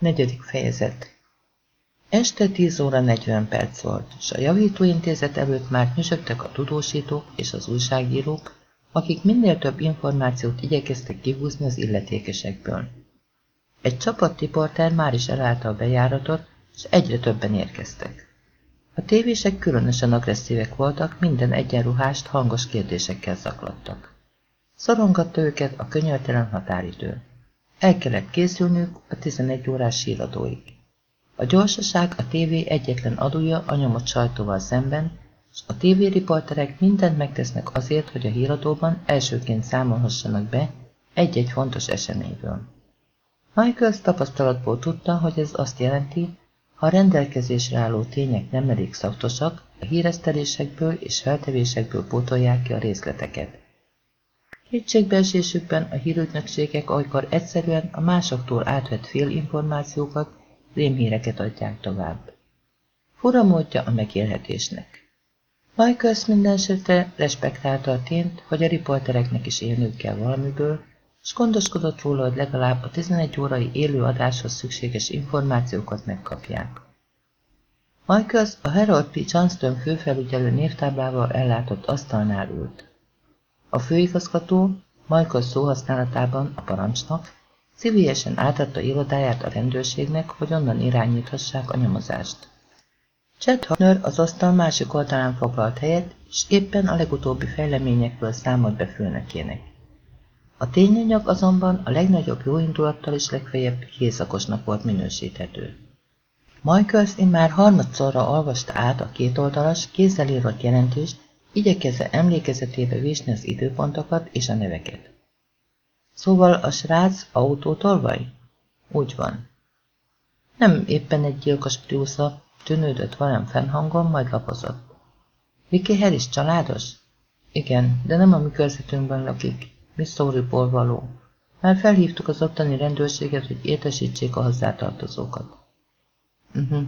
Negyedik fejezet Este 10 óra 40 perc volt, és a javítóintézet előtt már nyüzsögtek a tudósítók és az újságírók, akik minél több információt igyekeztek kihúzni az illetékesekből. Egy csapat riporter már is elállta a bejáratot, és egyre többen érkeztek. A tévések különösen agresszívek voltak, minden egyenruhást hangos kérdésekkel zaklattak. Szorongatta őket a könyörtelen határidő. El kellett készülnünk a 11 órás síradóig. A gyorsaság a tévé egyetlen adója a nyomott sajtóval szemben, és a tévériporterek mindent megtesznek azért, hogy a híradóban elsőként számolhassanak be egy-egy fontos eseményről. Michaels tapasztalatból tudta, hogy ez azt jelenti, ha a rendelkezésre álló tények nem elég szaktosak, a híresztelésekből és feltevésekből pótolják ki a részleteket. Kétségbeesésükben a hírügynökségek olykor egyszerűen a másoktól átvett félinformációkat, rémhíreket adják tovább. Fura módja a megélhetésnek. Michaels mindenesetre respektálta a tényt, hogy a riportereknek is élnünk kell valamiből, és gondoskodott róla, hogy legalább a 11 órai élő adáshoz szükséges információkat megkapják. Michaels a Harold P. Johnston főfelügyelő névtáblával ellátott asztalnál ült. A főigazgató, Michael szóhasználatában a parancsnak, szívélyesen átadta irodáját a rendőrségnek, hogy onnan irányíthassák a nyomozást. Chad Hartner az asztal másik oldalán foglalt helyet, és éppen a legutóbbi fejleményekről számolt be főnökének. A tényanyag azonban a legnagyobb jóindulattal is legfeljebb hézakosnak volt minősíthető. Michaels immár harmadszorra olvasta át a kétoldalas, kézzel írott jelentést, igyekezve emlékezetébe vésni az időpontokat és a neveket. Szóval a srác autótolvaj? Úgy van. Nem éppen egy gyilkos priusza, tűnődött velem fennhangon, majd lapozott. Vicky Harris családos? Igen, de nem a mi körzetünkben lakik. Missouriból való. Már felhívtuk az ottani rendőrséget, hogy értesítsék a hozzátartozókat. Uh -huh.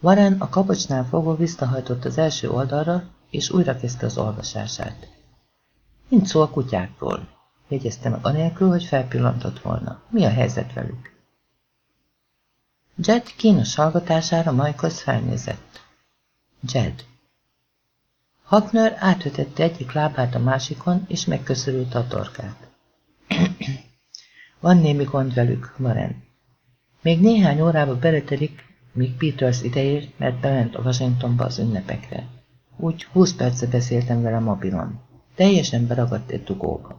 Warren a kapocsnál fogva visszahajtott az első oldalra, és újra kezdte az olvasását. Nincs szó a kutyákról, jegyezte meg anélkül, hogy felpillantott volna. Mi a helyzet velük? Jed kínos hallgatására Michaels felnézett. Jed. Hagner átvetette egyik lábát a másikon, és megköszörülte a torkát. Van némi gond velük, Maren. Még néhány órába beletelik, míg Peters ideér, mert bement a Washingtonba az ünnepekre. Úgy húsz perce beszéltem vele mobilon. Teljesen beragadt egy dugóba.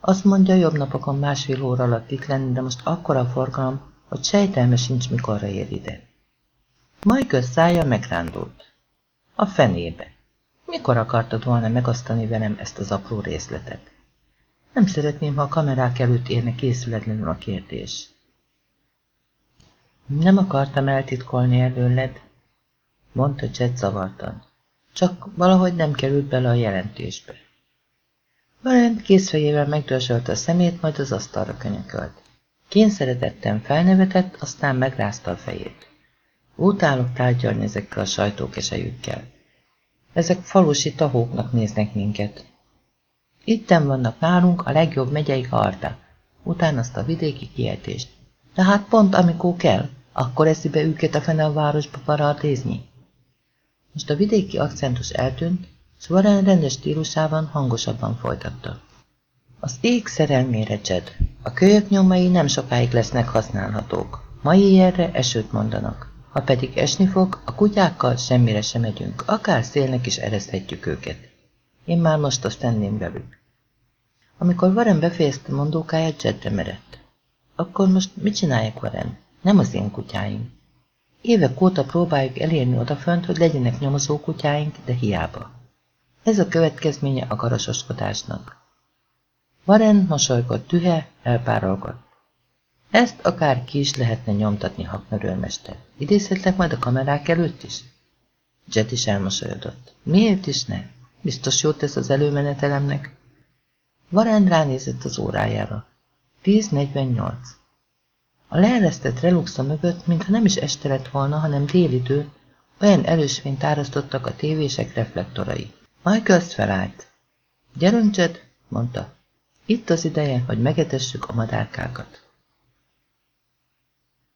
Azt mondja, jobb napokon másfél óra alatt itt lenni, de most akkora a forgalom, hogy sejtelme sincs, mikorra ér ide. Majd szája megrándult. A fenébe. Mikor akartad volna megosztani velem ezt az apró részletet? Nem szeretném, ha a kamerák előtt érne készületlenül a kérdés. Nem akartam eltitkolni előled, mondta Chet zavartan. Csak valahogy nem került bele a jelentésbe. Valent készfejével megdörzsölte a szemét, majd az asztalra könyökölt. Kényszeredetten felnevetett, aztán megrázta a fejét. Utálok tárgyalni ezekkel a sajtókesejükkel. Ezek falusi tahóknak néznek minket. Itten vannak nálunk a legjobb megyei karta, utána azt a vidéki kiejtést. De hát pont amikor kell, akkor eszi be őket a fene a városba paradézni. Most a vidéki akcentus eltűnt, s Warren rendes stílusában hangosabban folytatta. Az ég szerelmére csed. A kölyök nyomai nem sokáig lesznek használhatók. Mai éjjelre esőt mondanak. Ha pedig esni fog, a kutyákkal semmire sem megyünk, akár szélnek is ereszthetjük őket. Én már most azt tenném velük. Amikor Warren befejezte mondókáját, Jedre merett. Akkor most mit csinálják Warren? Nem az én kutyáim. Évek óta próbáljuk elérni odafönt, hogy legyenek nyomozó kutyáink, de hiába. Ez a következménye a garasoskodásnak. Warren mosolygott tühe, elpárolgott. Ezt akár ki is lehetne nyomtatni, haknörőmester. Idézhetlek majd a kamerák előtt is? Jet is elmosolyodott. Miért is ne? Biztos jót tesz az előmenetelemnek. Varán ránézett az órájára. 10.48. A leeresztett reluxa mögött, mintha nem is este lett volna, hanem délidő, olyan elősvényt árasztottak a tévések reflektorai. Michaels felállt. Gyerünk, Jed, mondta. Itt az ideje, hogy megetessük a madárkákat.